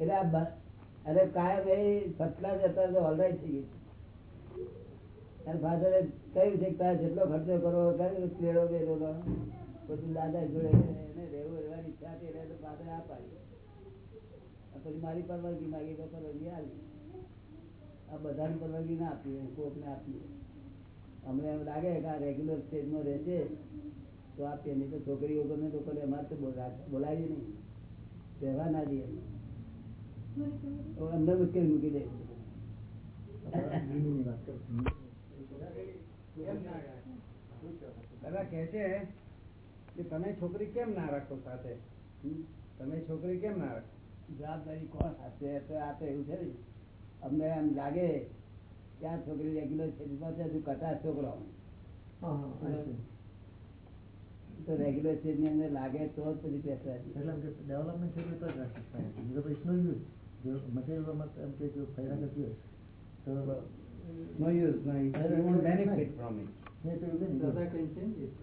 એટલે આ અરે કાયમ એ ફર્સ્ટ જતા તો ઓલરાઈટ થઈ ગઈ તારા ફાધરે કહ્યું છે તારે જેટલો ખર્ચો કરવો કર્યો પેલો બેલો લો. બધું દાદા જોડે એને રહેવું રહેવાની ઈચ્છા હતી, એટલે ફાધરે આ પાડી પછી મારી પરવાનગી માગી તો પરવાનગી આવી. આ બધાની પરવાનગી ના આપીએ કોકને આપીએ અમને એમ લાગે કે આ રેગ્યુલર સ્ટેજમાં રહેશે, તો આપીએ, નહીં તો છોકરીઓ ગમે તો કરે, અમારે તો બોલા- બોલાવીએ નહીં. રહેવા ના દઈએ. તો અમને મુશ્કેલી મૂકી દે દાદા કહે છે કે તમે છોકરી કેમ ના રાખો સાથે હમ? તમે છોકરી કેમ ના રાખો જવાબદારી કોણ આપશે તો આપે એવું છે ને અમને એમ લાગે કે આ છોકરી રેગ્યુલર છે પાસે હજુ કટાશ છોકરો તો રેગ્યુલર સ્ટેજ ની અંદર લાગે તો જ પછી પેસવા દઈએ. ડેવલપમેન્ટ થઈ ગયું તો જ રાખી શકાય બીજો તો ઇટ્સ નો યુઝ જો material no use no you don't benefit from it yes that can change it